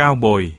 cao bồi.